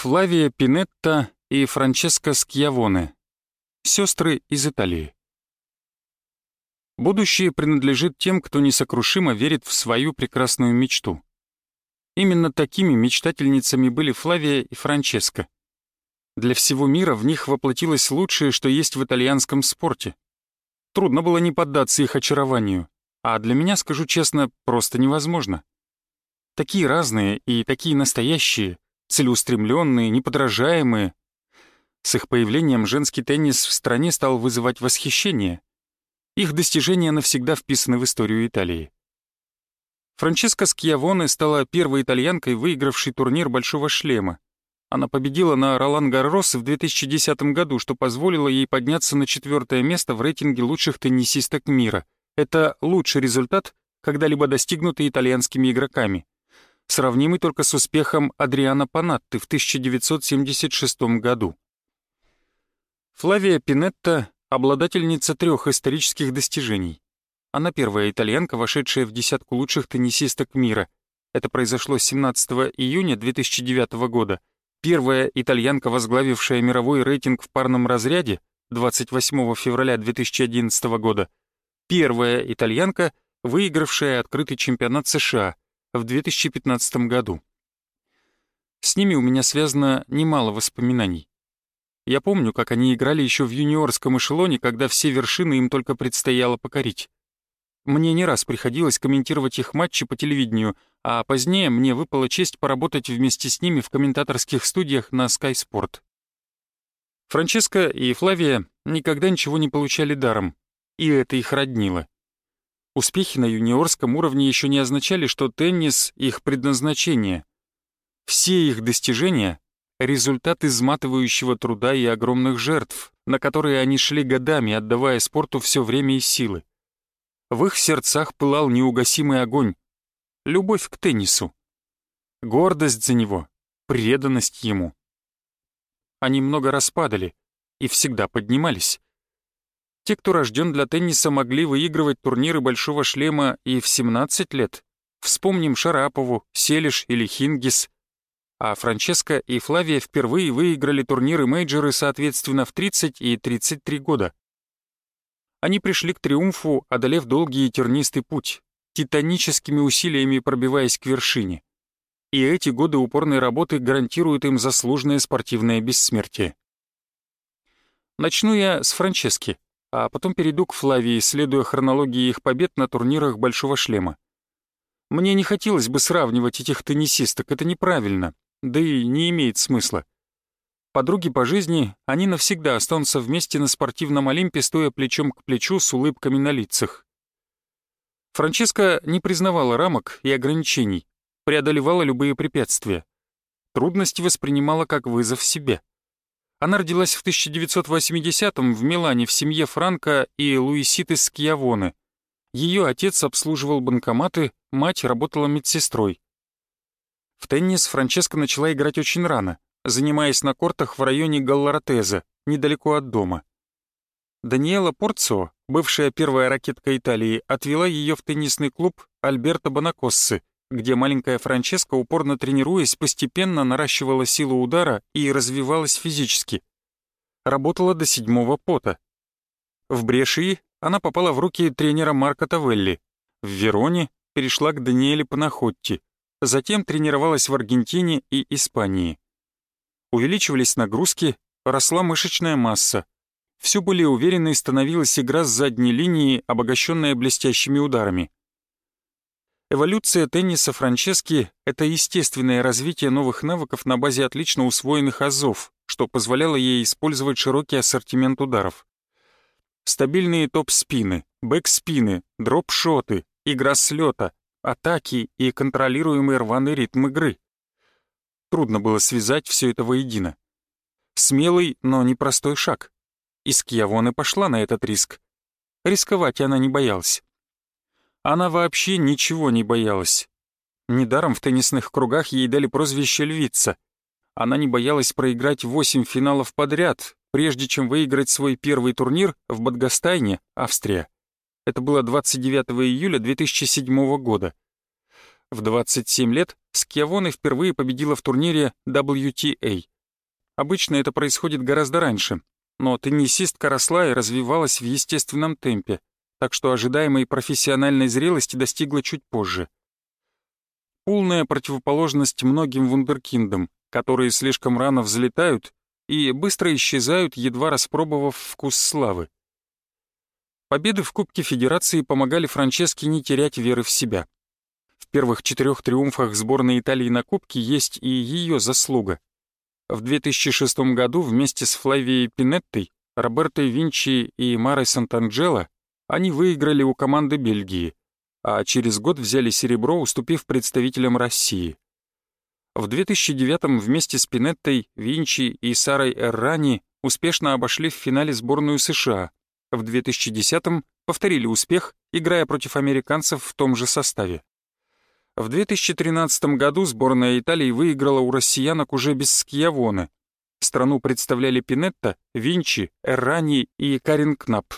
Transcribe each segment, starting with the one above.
Флавия Пинетта и Франческо Скьявоне, сестры из Италии. Будущее принадлежит тем, кто несокрушимо верит в свою прекрасную мечту. Именно такими мечтательницами были Флавия и Франческо. Для всего мира в них воплотилось лучшее, что есть в итальянском спорте. Трудно было не поддаться их очарованию, а для меня, скажу честно, просто невозможно. Такие разные и такие настоящие, целеустремленные, неподражаемые. С их появлением женский теннис в стране стал вызывать восхищение. Их достижения навсегда вписаны в историю Италии. Франческа Скьявоне стала первой итальянкой, выигравшей турнир «Большого шлема». Она победила на Ролан Гаррос в 2010 году, что позволило ей подняться на четвертое место в рейтинге лучших теннисисток мира. Это лучший результат, когда-либо достигнутый итальянскими игроками. Сравнимый только с успехом Адриана Панатты в 1976 году. Флавия Пинетта — обладательница трех исторических достижений. Она первая итальянка, вошедшая в десятку лучших теннисисток мира. Это произошло 17 июня 2009 года. Первая итальянка, возглавившая мировой рейтинг в парном разряде 28 февраля 2011 года. Первая итальянка, выигравшая открытый чемпионат США в 2015 году. С ними у меня связано немало воспоминаний. Я помню, как они играли еще в юниорском эшелоне, когда все вершины им только предстояло покорить. Мне не раз приходилось комментировать их матчи по телевидению, а позднее мне выпала честь поработать вместе с ними в комментаторских студиях на Sky Sport. Франческо и Флавия никогда ничего не получали даром, и это их роднило. Успехи на юниорском уровне еще не означали, что теннис — их предназначение. Все их достижения — результат изматывающего труда и огромных жертв, на которые они шли годами, отдавая спорту все время и силы. В их сердцах пылал неугасимый огонь. Любовь к теннису. Гордость за него, преданность ему. Они много распадали и всегда поднимались. Те, кто рожден для тенниса, могли выигрывать турниры большого шлема и в 17 лет. Вспомним Шарапову, Селиш или Хингис. А Франческо и Флавия впервые выиграли турниры-мейджоры, соответственно, в 30 и 33 года. Они пришли к триумфу, одолев долгий и тернистый путь, титаническими усилиями пробиваясь к вершине. И эти годы упорной работы гарантируют им заслуженное спортивное бессмертие. Начну я с Франчески, а потом перейду к Флавии, следуя хронологии их побед на турнирах Большого Шлема. Мне не хотелось бы сравнивать этих теннисисток, это неправильно, да и не имеет смысла. Подруги по жизни, они навсегда останутся вместе на спортивном Олимпе, стоя плечом к плечу с улыбками на лицах. Франческа не признавала рамок и ограничений, преодолевала любые препятствия. Трудности воспринимала как вызов себе. Она родилась в 1980-м в Милане в семье Франка и Луиситы Скьявоне. Ее отец обслуживал банкоматы, мать работала медсестрой. В теннис Франческа начала играть очень рано — занимаясь на кортах в районе Галларатеза, недалеко от дома. Даниэла Порцио, бывшая первая ракетка Италии, отвела ее в теннисный клуб Альберто Бонакоссы, где маленькая Франческа, упорно тренируясь, постепенно наращивала силу удара и развивалась физически. Работала до седьмого пота. В Брешии она попала в руки тренера Марко Тавелли. В Вероне перешла к Даниэле Панахотти. Затем тренировалась в Аргентине и Испании. Увеличивались нагрузки, росла мышечная масса. Все более уверенной становилась игра с задней линии, обогащенная блестящими ударами. Эволюция тенниса Франчески — это естественное развитие новых навыков на базе отлично усвоенных азов, что позволяло ей использовать широкий ассортимент ударов. Стабильные топ-спины, бэк-спины, дроп-шоты, игра с лёта, атаки и контролируемый рваный ритм игры. Трудно было связать все это воедино. Смелый, но непростой шаг. И Скьявоне пошла на этот риск. Рисковать она не боялась. Она вообще ничего не боялась. Недаром в теннисных кругах ей дали прозвище «Львица». Она не боялась проиграть восемь финалов подряд, прежде чем выиграть свой первый турнир в Бадгастайне, Австрия. Это было 29 июля 2007 года. В 27 лет Скьявоне впервые победила в турнире WTA. Обычно это происходит гораздо раньше, но теннисистка росла и развивалась в естественном темпе, так что ожидаемой профессиональной зрелости достигла чуть позже. Полная противоположность многим вундеркиндам, которые слишком рано взлетают и быстро исчезают, едва распробовав вкус славы. Победы в Кубке Федерации помогали Франческе не терять веры в себя. В первых четырех триумфах сборной Италии на Кубке есть и ее заслуга. В 2006 году вместе с Флавией Пинеттой, Робертой Винчи и Марой Сант'Анджело они выиграли у команды Бельгии, а через год взяли серебро, уступив представителям России. В 2009 вместе с Пинеттой, Винчи и Сарой Эррани успешно обошли в финале сборную США. В 2010 повторили успех, играя против американцев в том же составе. В 2013 году сборная Италии выиграла у россиянок уже без Скьявоне. Страну представляли Пинетта, Винчи, Эррани и Карин Кнап.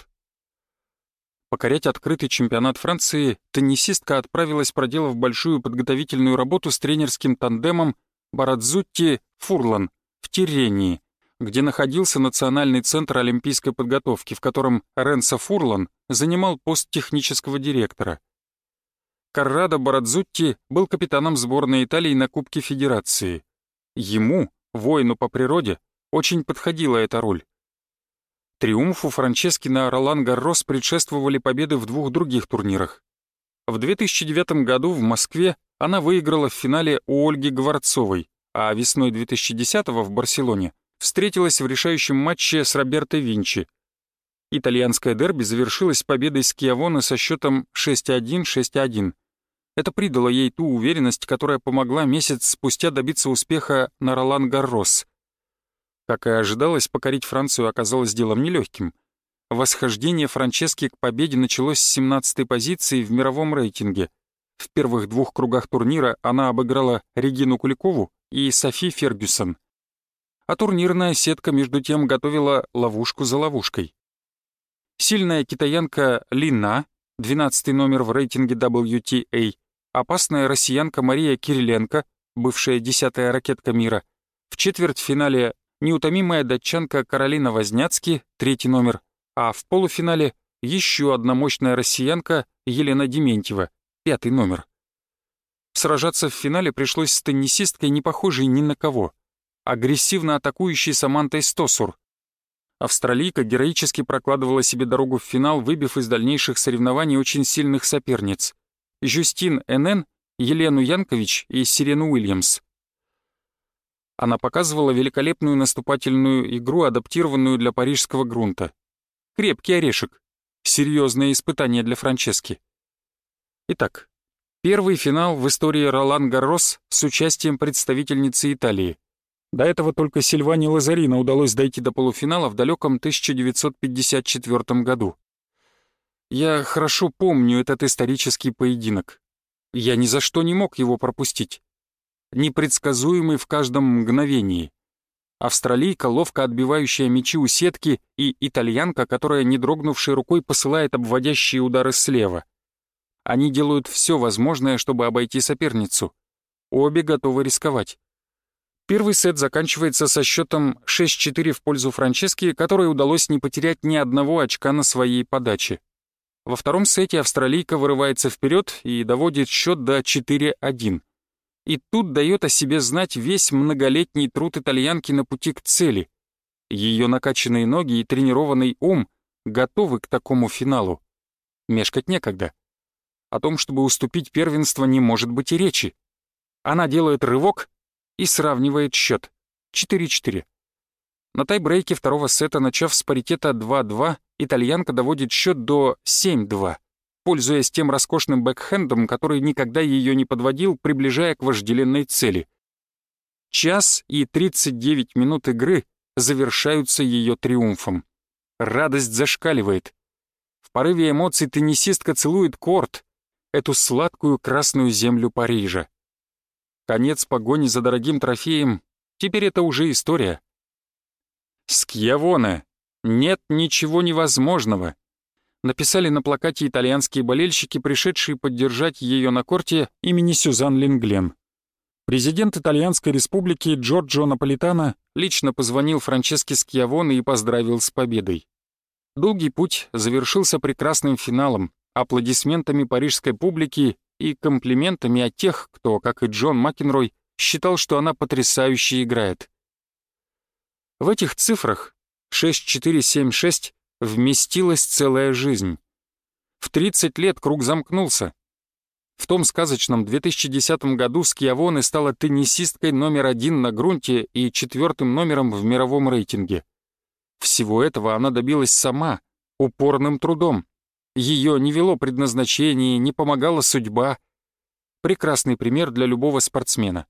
Покорять открытый чемпионат Франции теннисистка отправилась, проделав большую подготовительную работу с тренерским тандемом Барадзутти-Фурлан в Тирении, где находился Национальный центр олимпийской подготовки, в котором Ренса Фурлан занимал пост технического директора – Каррадо Барадзутти был капитаном сборной Италии на Кубке Федерации. Ему, воину по природе, очень подходила эта роль. Триумфу Франчески на Ролан Гаррос предшествовали победы в двух других турнирах. В 2009 году в Москве она выиграла в финале у Ольги Гварцовой, а весной 2010 в Барселоне встретилась в решающем матче с Роберто Винчи. Итальянское дерби завершилось победой Скиавона со счетом 6-1-6-1. Это придало ей ту уверенность, которая помогла месяц спустя добиться успеха на Ролан Гаррос. Как и ожидалось, покорить Францию оказалось делом нелегким. Восхождение Франчески к победе началось с 17-й позиции в мировом рейтинге. В первых двух кругах турнира она обыграла Регину Куликову и Софи Фергюсон. А турнирная сетка между тем готовила ловушку за ловушкой. Сильная китаянка Лина, 12 номер в рейтинге WTA, опасная россиянка Мария Кириленко, бывшая десятая ракетка мира, в четвертьфинале неутомимая датчанка Каролина Возняцки, третий номер, а в полуфинале еще одна мощная россиянка Елена Дементьева, пятый номер. Сражаться в финале пришлось с теннисисткой, не похожей ни на кого, агрессивно атакующей Самантой Стосур. Австралийка героически прокладывала себе дорогу в финал, выбив из дальнейших соревнований очень сильных соперниц. Жюстин Н.Н., Елену Янкович и Сирену Уильямс. Она показывала великолепную наступательную игру, адаптированную для парижского грунта. Крепкий орешек. Серьезное испытание для Франчески. Итак, первый финал в истории Ролан Гаррос с участием представительницы Италии. До этого только Сильване Лазарина удалось дойти до полуфинала в далеком 1954 году. Я хорошо помню этот исторический поединок. Я ни за что не мог его пропустить. Непредсказуемый в каждом мгновении. Австралийка, ловко отбивающая мячи у сетки, и итальянка, которая, не дрогнувшей рукой, посылает обводящие удары слева. Они делают все возможное, чтобы обойти соперницу. Обе готовы рисковать. Первый сет заканчивается со счетом 6-4 в пользу Франчески, которой удалось не потерять ни одного очка на своей подаче. Во втором сете австралийка вырывается вперед и доводит счет до 4-1. И тут дает о себе знать весь многолетний труд итальянки на пути к цели. Ее накачанные ноги и тренированный ум готовы к такому финалу. Мешкать некогда. О том, чтобы уступить первенство, не может быть и речи. Она делает рывок и сравнивает счет 4-4. На тайбрейке второго сета, начав с паритета 2-2, итальянка доводит счет до 7-2, пользуясь тем роскошным бэкхендом, который никогда ее не подводил, приближая к вожделенной цели. Час и 39 минут игры завершаются ее триумфом. Радость зашкаливает. В порыве эмоций теннисистка целует корт, эту сладкую красную землю Парижа. Конец погони за дорогим трофеем, теперь это уже история. «Скьявоне! Нет ничего невозможного!» Написали на плакате итальянские болельщики, пришедшие поддержать ее на корте имени Сюзан Линглен. Президент Итальянской республики Джорджо Наполитано лично позвонил Франческе Скьявоне и поздравил с победой. Долгий путь завершился прекрасным финалом, аплодисментами парижской публики и комплиментами от тех, кто, как и Джон Макенрой, считал, что она потрясающе играет. В этих цифрах 6476 вместилась целая жизнь. В 30 лет круг замкнулся. В том сказочном 2010 году Скиавоне стала теннисисткой номер один на грунте и четвертым номером в мировом рейтинге. Всего этого она добилась сама, упорным трудом. Ее не вело предназначение, не помогала судьба. Прекрасный пример для любого спортсмена.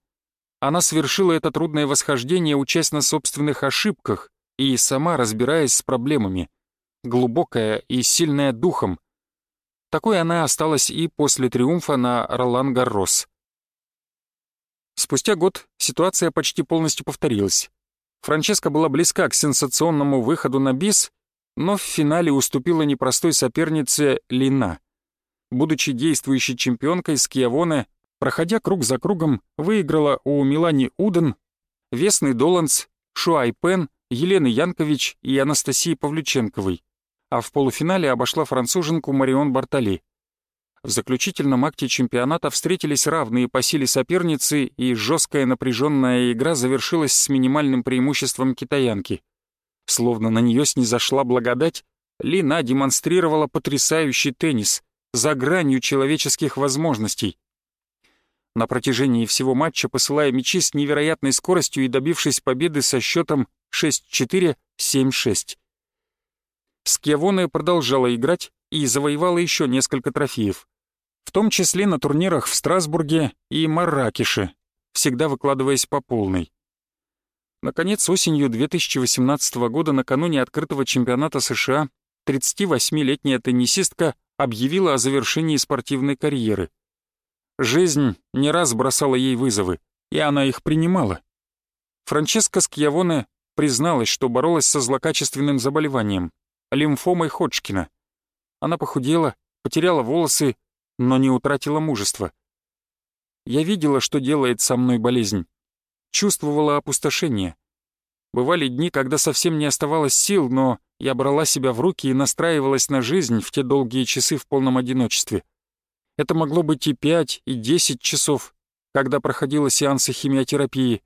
Она совершила это трудное восхождение, учась на собственных ошибках и сама разбираясь с проблемами. Глубокая и сильная духом. Такой она осталась и после триумфа на Ролан Гаррос. Спустя год ситуация почти полностью повторилась. Франческа была близка к сенсационному выходу на бис, но в финале уступила непростой сопернице Лина. Будучи действующей чемпионкой, Скиавоне, проходя круг за кругом, выиграла у Милани Уден, Весны Доланс, Шуай Пен, Елены Янкович и Анастасии Павлюченковой, а в полуфинале обошла француженку Марион Бартали. В заключительном акте чемпионата встретились равные по силе соперницы, и жесткая напряженная игра завершилась с минимальным преимуществом китаянки. Словно на нее снизошла благодать, Лина демонстрировала потрясающий теннис, за гранью человеческих возможностей. На протяжении всего матча посылая мячи с невероятной скоростью и добившись победы со счетом 6-4, 7-6. Скьявоне продолжала играть и завоевала еще несколько трофеев, в том числе на турнирах в Страсбурге и Марракеше, всегда выкладываясь по полной. Наконец, осенью 2018 года, накануне открытого чемпионата США, 38-летняя теннисистка объявила о завершении спортивной карьеры. Жизнь не раз бросала ей вызовы, и она их принимала. Франческа Скьявоне призналась, что боролась со злокачественным заболеванием — лимфомой Ходжкина. Она похудела, потеряла волосы, но не утратила мужества. Я видела, что делает со мной болезнь чувствовала опустошение. Бывали дни, когда совсем не оставалось сил, но я брала себя в руки и настраивалась на жизнь в те долгие часы в полном одиночестве. Это могло быть и пять, и десять часов, когда проходила сеансы химиотерапии.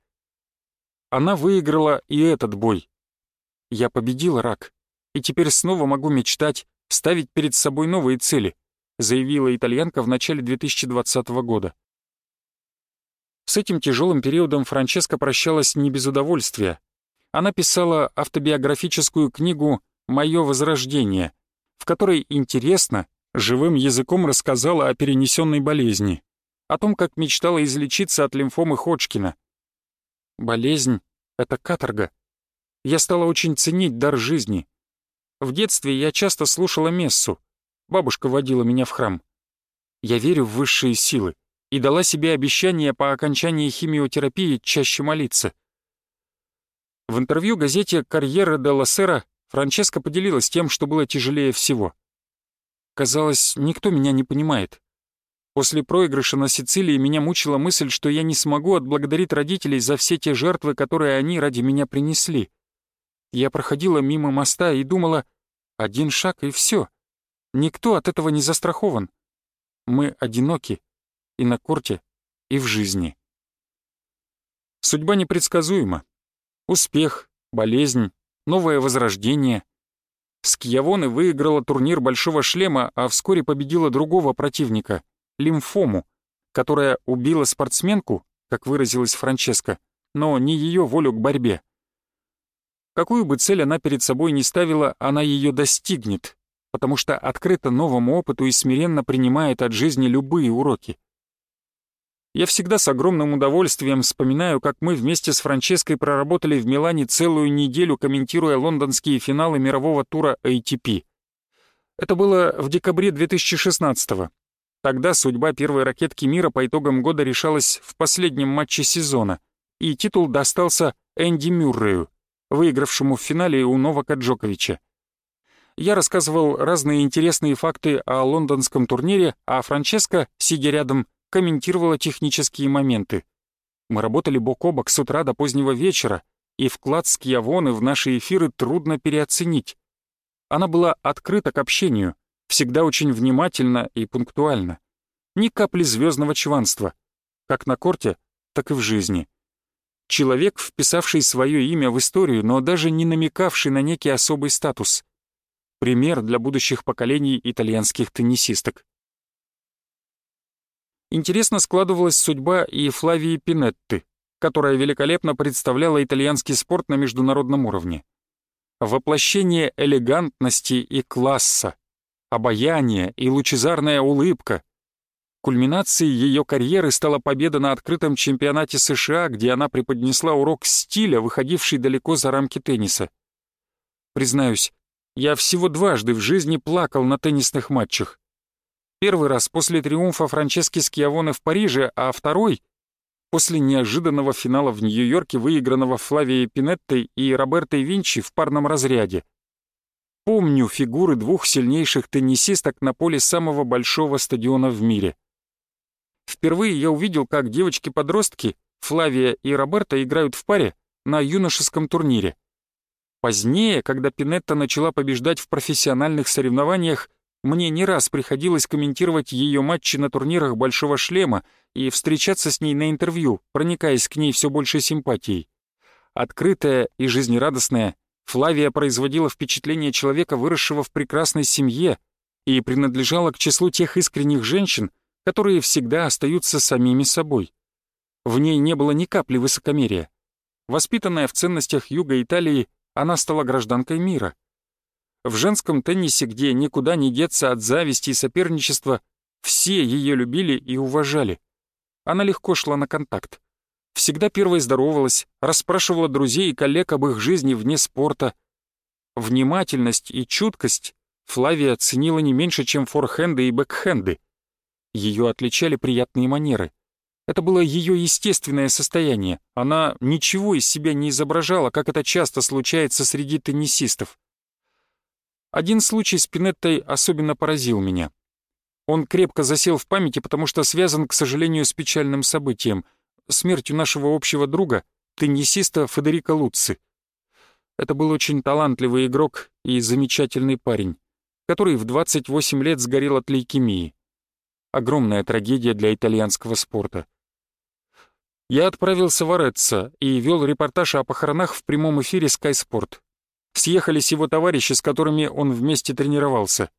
Она выиграла и этот бой. Я победила рак, и теперь снова могу мечтать, ставить перед собой новые цели, заявила итальянка в начале 2020 года. С этим тяжелым периодом Франческа прощалась не без удовольствия. Она писала автобиографическую книгу «Мое возрождение», в которой интересно, живым языком рассказала о перенесенной болезни, о том, как мечтала излечиться от лимфомы Ходжкина. Болезнь — это каторга. Я стала очень ценить дар жизни. В детстве я часто слушала мессу. Бабушка водила меня в храм. Я верю в высшие силы и дала себе обещание по окончании химиотерапии чаще молиться. В интервью газете «Карьера де ла Сера» Франческа поделилась тем, что было тяжелее всего. Казалось, никто меня не понимает. После проигрыша на Сицилии меня мучила мысль, что я не смогу отблагодарить родителей за все те жертвы, которые они ради меня принесли. Я проходила мимо моста и думала, один шаг и все. Никто от этого не застрахован. Мы одиноки, и на корте, и в жизни. Судьба непредсказуема. Успех, болезнь, новое возрождение. Скьявоне выиграла турнир Большого Шлема, а вскоре победила другого противника — лимфому, которая убила спортсменку, как выразилась Франческа, но не ее волю к борьбе. Какую бы цель она перед собой не ставила, она ее достигнет, потому что открыта новому опыту и смиренно принимает от жизни любые уроки. Я всегда с огромным удовольствием вспоминаю, как мы вместе с Франческой проработали в Милане целую неделю, комментируя лондонские финалы мирового тура ATP. Это было в декабре 2016 -го. Тогда судьба первой ракетки мира по итогам года решалась в последнем матче сезона, и титул достался Энди Мюррею, выигравшему в финале у Новака Джоковича. Я рассказывал разные интересные факты о лондонском турнире, а Франческа, сидя рядом, комментировала технические моменты. Мы работали бок о бок с утра до позднего вечера, и вклад Скьявоны в наши эфиры трудно переоценить. Она была открыта к общению, всегда очень внимательна и пунктуальна. Ни капли звездного чванства, как на корте, так и в жизни. Человек, вписавший свое имя в историю, но даже не намекавший на некий особый статус. Пример для будущих поколений итальянских теннисисток. Интересно складывалась судьба и Флавии Пинетты, которая великолепно представляла итальянский спорт на международном уровне. Воплощение элегантности и класса, обаяние и лучезарная улыбка. Кульминацией ее карьеры стала победа на открытом чемпионате США, где она преподнесла урок стиля, выходивший далеко за рамки тенниса. Признаюсь, я всего дважды в жизни плакал на теннисных матчах. Первый раз после триумфа Франчески Скиавоне в Париже, а второй — после неожиданного финала в Нью-Йорке, выигранного Флавией Пинеттой и Робертой Винчи в парном разряде. Помню фигуры двух сильнейших теннисисток на поле самого большого стадиона в мире. Впервые я увидел, как девочки-подростки, Флавия и Роберта, играют в паре на юношеском турнире. Позднее, когда Пинетта начала побеждать в профессиональных соревнованиях, мне не раз приходилось комментировать ее матчи на турнирах «Большого шлема» и встречаться с ней на интервью, проникаясь к ней все большей симпатией. Открытая и жизнерадостная, Флавия производила впечатление человека, выросшего в прекрасной семье, и принадлежала к числу тех искренних женщин, которые всегда остаются самими собой. В ней не было ни капли высокомерия. Воспитанная в ценностях Юга Италии, она стала гражданкой мира — в женском теннисе, где никуда не деться от зависти и соперничества, все ее любили и уважали. Она легко шла на контакт. Всегда первой здоровалась, расспрашивала друзей и коллег об их жизни вне спорта. Внимательность и чуткость Флавия ценила не меньше, чем форхенды и бэкхенды. Ее отличали приятные манеры. Это было ее естественное состояние. Она ничего из себя не изображала, как это часто случается среди теннисистов. Один случай с Пинеттой особенно поразил меня. Он крепко засел в памяти, потому что связан, к сожалению, с печальным событием — смертью нашего общего друга, теннисиста Федерико Луци. Это был очень талантливый игрок и замечательный парень, который в 28 лет сгорел от лейкемии. Огромная трагедия для итальянского спорта. Я отправился в Ореццо и вел репортаж о похоронах в прямом эфире Sky Sport съехались его товарищи, с которыми он вместе тренировался.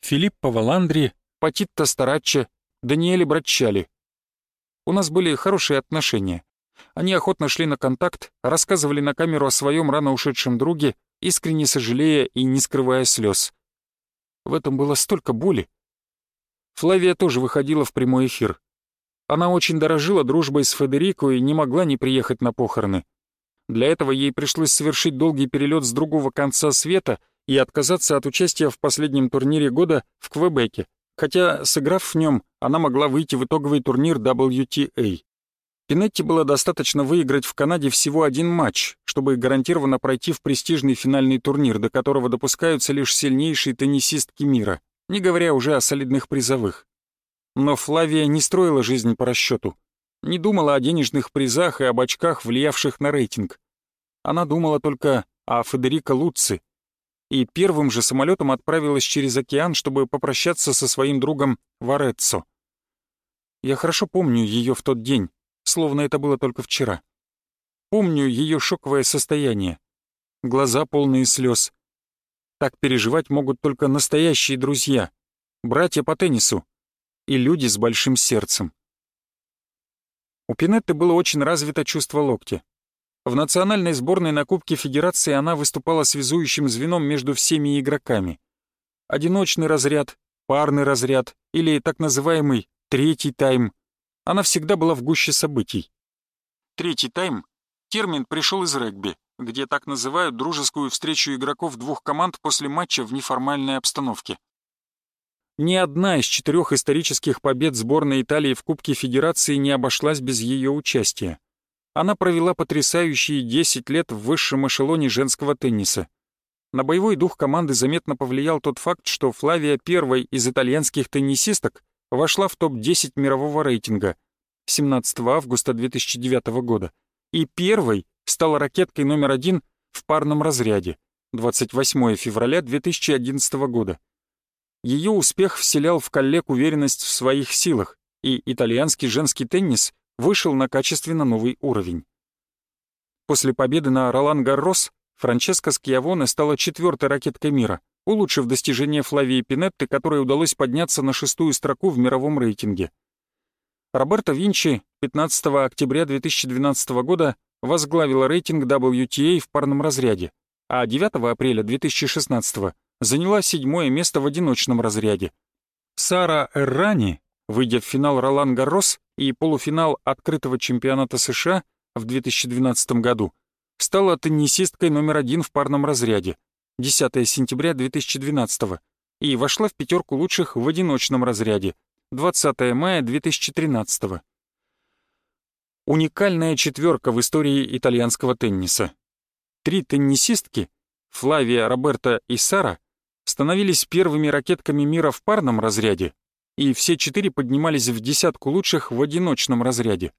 Филиппо Валандри, Патитто Стараччо, Даниэле Братчали. У нас были хорошие отношения. Они охотно шли на контакт, рассказывали на камеру о своем рано ушедшем друге, искренне сожалея и не скрывая слез. В этом было столько боли. Флавия тоже выходила в прямой эфир. Она очень дорожила дружбой с Федерико и не могла не приехать на похороны. Для этого ей пришлось совершить долгий перелет с другого конца света и отказаться от участия в последнем турнире года в Квебеке, хотя, сыграв в нем, она могла выйти в итоговый турнир WTA. Пинетти было достаточно выиграть в Канаде всего один матч, чтобы гарантированно пройти в престижный финальный турнир, до которого допускаются лишь сильнейшие теннисистки мира, не говоря уже о солидных призовых. Но Флавия не строила жизнь по расчету не думала о денежных призах и об очках, влиявших на рейтинг. Она думала только о Федерико Луци и первым же самолетом отправилась через океан, чтобы попрощаться со своим другом Вареццо. Я хорошо помню ее в тот день, словно это было только вчера. Помню ее шоковое состояние. Глаза полные слез. Так переживать могут только настоящие друзья, братья по теннису и люди с большим сердцем. У Пинетты было очень развито чувство локтя. В национальной сборной на Кубке Федерации она выступала связующим звеном между всеми игроками. Одиночный разряд, парный разряд или так называемый третий тайм. Она всегда была в гуще событий. Третий тайм — термин пришел из регби, где так называют дружескую встречу игроков двух команд после матча в неформальной обстановке. Ни одна из четырех исторических побед сборной Италии в Кубке Федерации не обошлась без ее участия. Она провела потрясающие 10 лет в высшем эшелоне женского тенниса. На боевой дух команды заметно повлиял тот факт, что Флавия первой из итальянских теннисисток вошла в топ-10 мирового рейтинга, 17 августа 2009 года, и первой стала ракеткой номер один в парном разряде 28 февраля 2011 года. Ее успех вселял в коллег уверенность в своих силах, и итальянский женский теннис вышел на качественно новый уровень. После победы на Ролан Гаррос Франческа Скьявоне стала четвертой ракеткой мира, улучшив достижение Флавии Пинетты, которой удалось подняться на шестую строку в мировом рейтинге. Роберто Винчи 15 октября 2012 года возглавила рейтинг WTA в парном разряде, а 9 апреля 2016 заняла седьмое место в одиночном разряде. Сара Эррани, выйдя в финал Ролан Гаррос и полуфинал открытого чемпионата США в 2012 году, стала теннисисткой номер один в парном разряде 10 сентября 2012 и вошла в пятерку лучших в одиночном разряде 20 мая 2013 Уникальная четверка в истории итальянского тенниса. Три теннисистки, Флавия, Роберта и Сара, становились первыми ракетками мира в парном разряде, и все четыре поднимались в десятку лучших в одиночном разряде.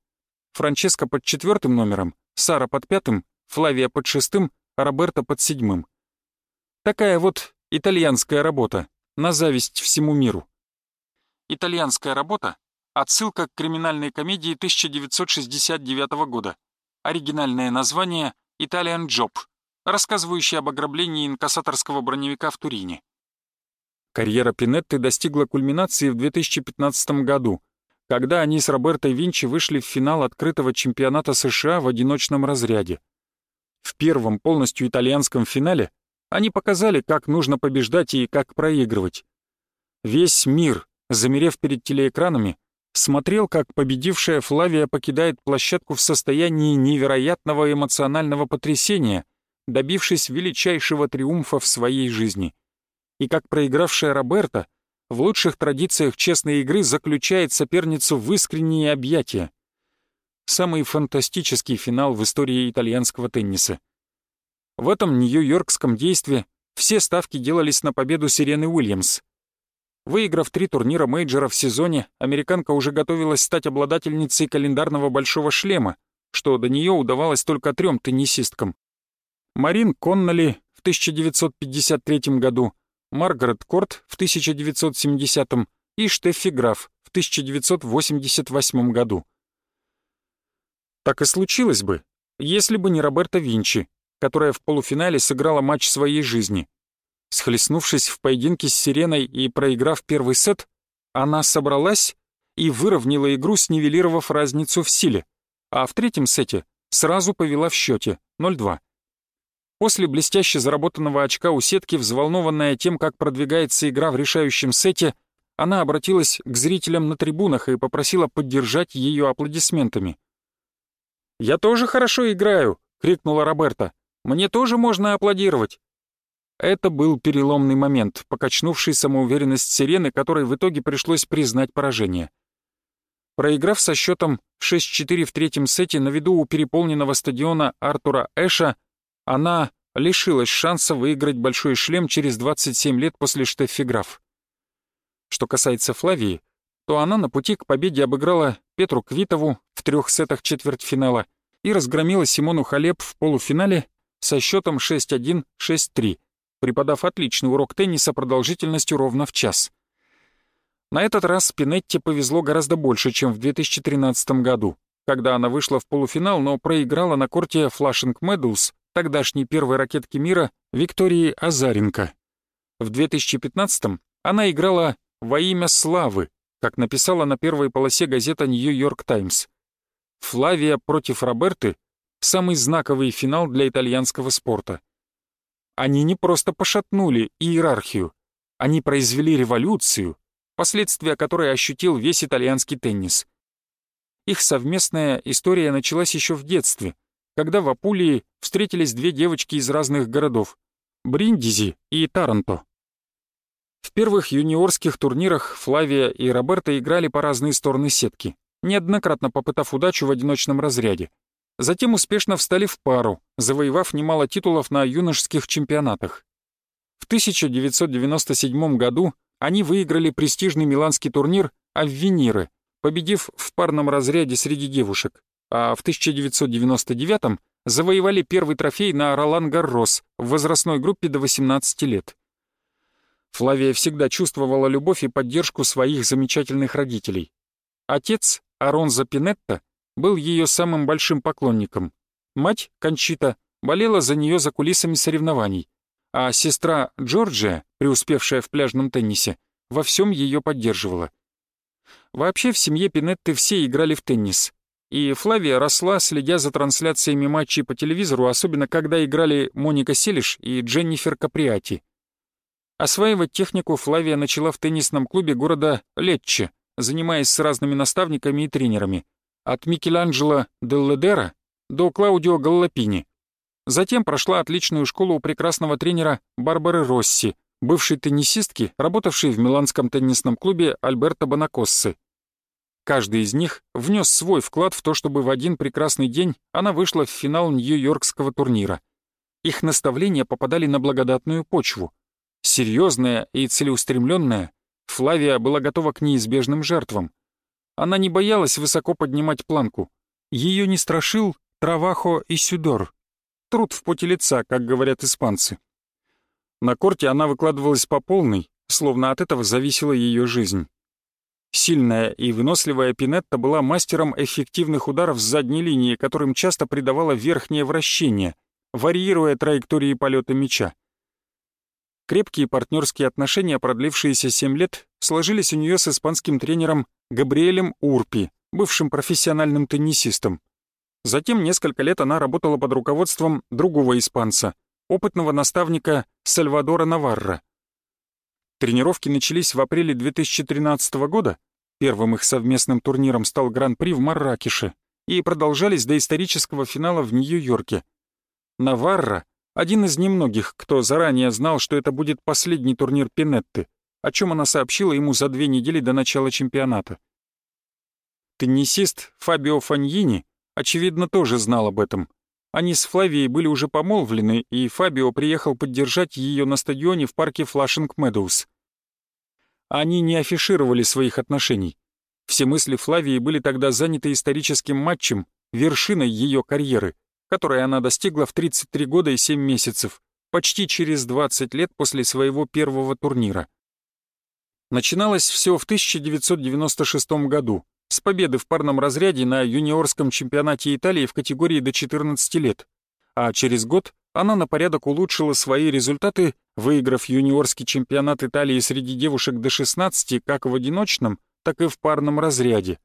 Франческа под четвертым номером, Сара под пятым, Флавия под шестым, а Роберта под седьмым. Такая вот итальянская работа, на зависть всему миру. Итальянская работа — отсылка к криминальной комедии 1969 года. Оригинальное название «Italian Job», рассказывающий об ограблении инкассаторского броневика в Турине. Карьера Пинетты достигла кульминации в 2015 году, когда они с Робертой Винчи вышли в финал открытого чемпионата США в одиночном разряде. В первом полностью итальянском финале они показали, как нужно побеждать и как проигрывать. Весь мир, замерев перед телеэкранами, смотрел, как победившая Флавия покидает площадку в состоянии невероятного эмоционального потрясения, добившись величайшего триумфа в своей жизни. И как проигравшая Роберта в лучших традициях честной игры заключает соперницу в искренние объятия самый фантастический финал в истории итальянского тенниса. В этом нью-йоркском действии все ставки делались на победу Сирены Уильямс. Выиграв три турнира мейджора в сезоне, американка уже готовилась стать обладательницей календарного большого шлема, что до нее удавалось только трем теннисисткам. Морин Коннолли в 1953 году, Маргарет Корт в 1970 и Штеффи Граф в 1988 году. Так и случилось бы, если бы не Роберта Винчи, которая в полуфинале сыграла матч своей жизни. Схлестнувшись в поединке с Сиреной и проиграв первый сет, она собралась и выровняла игру, снивелировав разницу в силе, а в третьем сете сразу повела в счете 0-2. После блестяще заработанного очка у сетки, взволнованная тем, как продвигается игра в решающем сете, она обратилась к зрителям на трибунах и попросила поддержать ее аплодисментами. «Я тоже хорошо играю!» — крикнула Роберта. «Мне тоже можно аплодировать!» Это был переломный момент, покачнувший самоуверенность Сирены, которой в итоге пришлось признать поражение. Проиграв со счетом 6-4 в третьем сете на виду у переполненного стадиона Артура Эша, она лишилась шанса выиграть большой шлем через 27 лет после Штеффи Граф. Что касается Флавии, то она на пути к победе обыграла Петру Квитову в трех сетах четвертьфинала и разгромила Симону Халеп в полуфинале со счетом 6-1, 6-3, преподав отличный урок тенниса продолжительностью ровно в час. На этот раз Пинетти повезло гораздо больше, чем в 2013 году, когда она вышла в полуфинал, но проиграла на корте Flushing Meadows тогдашней первой ракетки мира Виктории Азаренко. В 2015 она играла во имя славы, как написала на первой полосе газета «Нью-Йорк Таймс». Флавия против Роберты — самый знаковый финал для итальянского спорта. Они не просто пошатнули иерархию, они произвели революцию, последствия которой ощутил весь итальянский теннис. Их совместная история началась еще в детстве, когда в Апулии встретились две девочки из разных городов — Бриндизи и Таранто. В первых юниорских турнирах Флавия и Роберта играли по разные стороны сетки, неоднократно попытав удачу в одиночном разряде. Затем успешно встали в пару, завоевав немало титулов на юношеских чемпионатах. В 1997 году они выиграли престижный миланский турнир «Аввениры», победив в парном разряде среди девушек, а в 1999 завоевали первый трофей на Ролан Гаррос в возрастной группе до 18 лет. Флавия всегда чувствовала любовь и поддержку своих замечательных родителей. Отец, Аронза Пинетта, был ее самым большим поклонником. Мать, Кончита, болела за нее за кулисами соревнований, а сестра Джорджия, преуспевшая в пляжном теннисе, во всем ее поддерживала. Вообще в семье Пинетты все играли в теннис, и Флавия росла, следя за трансляциями матчей по телевизору, особенно когда играли Моника Селиш и Дженнифер Каприати. Осваивать технику Флавия начала в теннисном клубе города Летче, занимаясь с разными наставниками и тренерами, от Микеланджело Делледера до Клаудио Галлапини. Затем прошла отличную школу у прекрасного тренера Барбары Росси, бывшей теннисистки, работавшей в миланском теннисном клубе Альберто Бонакоссы. Каждый из них внес свой вклад в то, чтобы в один прекрасный день она вышла в финал Нью-Йоркского турнира. Их наставления попадали на благодатную почву. Серьезная и целеустремленная, Флавия была готова к неизбежным жертвам. Она не боялась высоко поднимать планку. Ее не страшил Травахо и Сюдор. Труд в поте лица, как говорят испанцы. На корте она выкладывалась по полной, словно от этого зависела ее жизнь. Сильная и выносливая Пинетта была мастером эффективных ударов с задней линии, которым часто придавала верхнее вращение, варьируя траектории полета мяча. Крепкие партнерские отношения, продлившиеся 7 лет, сложились у нее с испанским тренером Габриэлем Урпи, бывшим профессиональным теннисистом. Затем несколько лет она работала под руководством другого испанца, опытного наставника Сальвадора Наварра. Тренировки начались в апреле 2013 года, первым их совместным турниром стал Гран-при в Марракеше, и продолжались до исторического финала в Нью-Йорке. Наварра — один из немногих, кто заранее знал, что это будет последний турнир Пинетты, о чем она сообщила ему за две недели до начала чемпионата. Теннисист Фабио Фаньини, очевидно, тоже знал об этом. Они с Флавией были уже помолвлены, и Фабио приехал поддержать ее на стадионе в парке Флашинг Медоуз. Они не афишировали своих отношений. Все мысли Флавии были тогда заняты историческим матчем, вершиной ее карьеры, которой она достигла в 33 года и 7 месяцев, почти через 20 лет после своего первого турнира. Начиналось все в 1996 году, с победы в парном разряде на юниорском чемпионате Италии в категории до 14 лет, а через год она на порядок улучшила свои результаты, выиграв юниорский чемпионат Италии среди девушек до 16 как в одиночном, так и в парном разряде.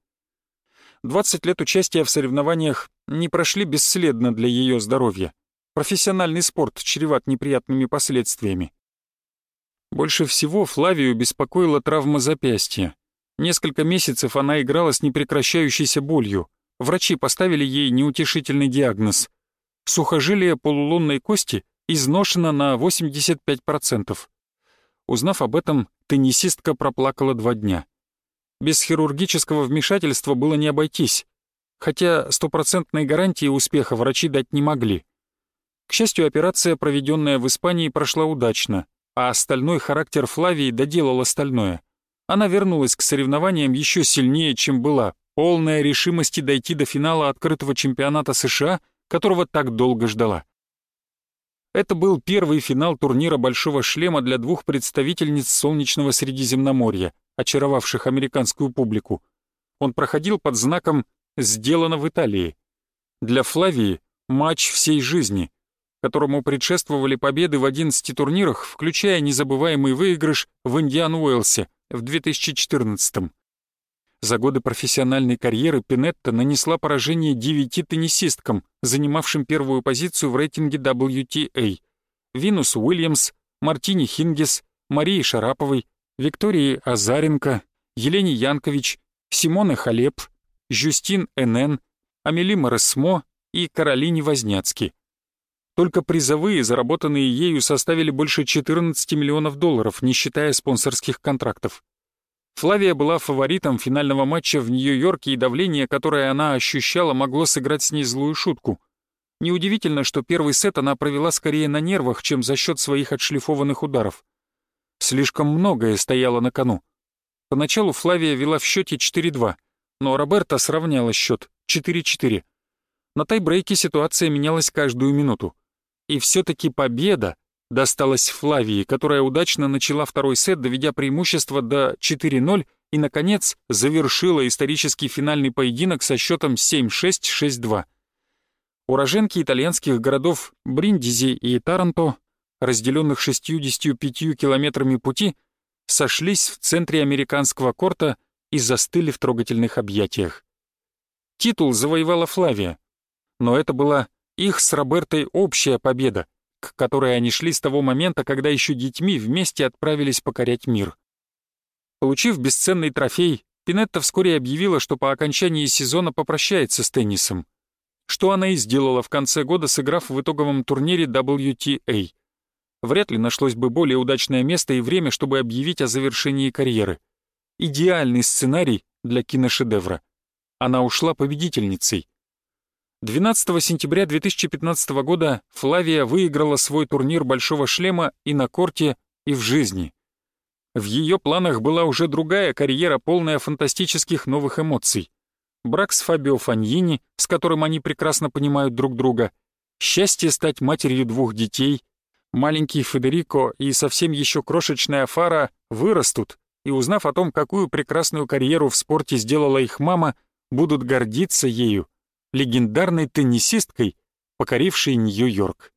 20 лет участия в соревнованиях не прошли бесследно для ее здоровья. Профессиональный спорт чреват неприятными последствиями. Больше всего Флавию беспокоила травма запястья. Несколько месяцев она играла с непрекращающейся болью. Врачи поставили ей неутешительный диагноз. Сухожилие полулунной кости изношено на 85%. Узнав об этом, теннисистка проплакала два дня. Без хирургического вмешательства было не обойтись, хотя стопроцентной гарантии успеха врачи дать не могли. К счастью, операция, проведенная в Испании, прошла удачно, а остальной характер Флавии доделал остальное — она вернулась к соревнованиям еще сильнее, чем была, полная решимости дойти до финала открытого чемпионата США, которого так долго ждала. Это был первый финал турнира «Большого шлема» для двух представительниц солнечного Средиземноморья, очаровавших американскую публику. Он проходил под знаком «Сделано в Италии». Для Флавии — матч всей жизни, которому предшествовали победы в 11 турнирах, включая незабываемый выигрыш в Индиан-Уэлсе, в 2014 За годы профессиональной карьеры Пинетта нанесла поражение девяти теннисисткам, занимавшим первую позицию в рейтинге WTA. Винус Уильямс, Мартини Хингес, Марии Шараповой, Виктории Азаренко, Елене Янкович, Симоне Халеп, Жюстин Энен, Амели Моресмо и Каролине Возняцки. Только призовые, заработанные ею, составили больше 14 миллионов долларов, не считая спонсорских контрактов. Флавия была фаворитом финального матча в Нью-Йорке, и давление, которое она ощущала, могло сыграть с ней злую шутку. Неудивительно, что первый сет она провела скорее на нервах, чем за счет своих отшлифованных ударов. Слишком многое стояло на кону. Поначалу Флавия вела в счете 4-2, но Роберта сравняла счет 4-4. На тайбрейке ситуация менялась каждую минуту. И все-таки победа досталась Флавии, которая удачно начала второй сет, доведя преимущество до 4-0 и, наконец, завершила исторический финальный поединок со счетом 7-6-6-2. Уроженки итальянских городов Бриндизи и Таранто, разделенных 65 километрами пути, сошлись в центре американского корта и застыли в трогательных объятиях. Титул завоевала Флавия, но это была их с Робертой общая победа, к которой они шли с того момента, когда еще детьми вместе отправились покорять мир. Получив бесценный трофей, Пинетта вскоре объявила, что по окончании сезона попрощается с теннисом, что она и сделала в конце года, сыграв в итоговом турнире WTA. Вряд ли нашлось бы более удачное место и время, чтобы объявить о завершении карьеры. Идеальный сценарий для киношедевра. Она ушла победительницей. 12 сентября 2015 года Флавия выиграла свой турнир «Большого шлема» и на корте, и в жизни. В ее планах была уже другая карьера, полная фантастических новых эмоций. Брак с Фабио Фаньини, с которым они прекрасно понимают друг друга, счастье стать матерью двух детей, маленький Федерико и совсем еще крошечная Фара вырастут и, узнав о том, какую прекрасную карьеру в спорте сделала их мама, будут гордиться ею легендарной теннисисткой, покорившей Нью-Йорк.